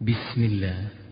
بسم الله.